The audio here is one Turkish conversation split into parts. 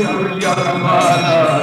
Senhor lhe amará,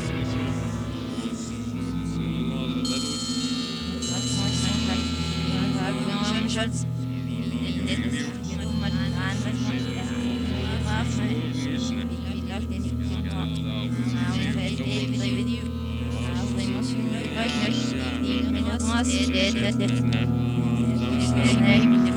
Yes. Yes.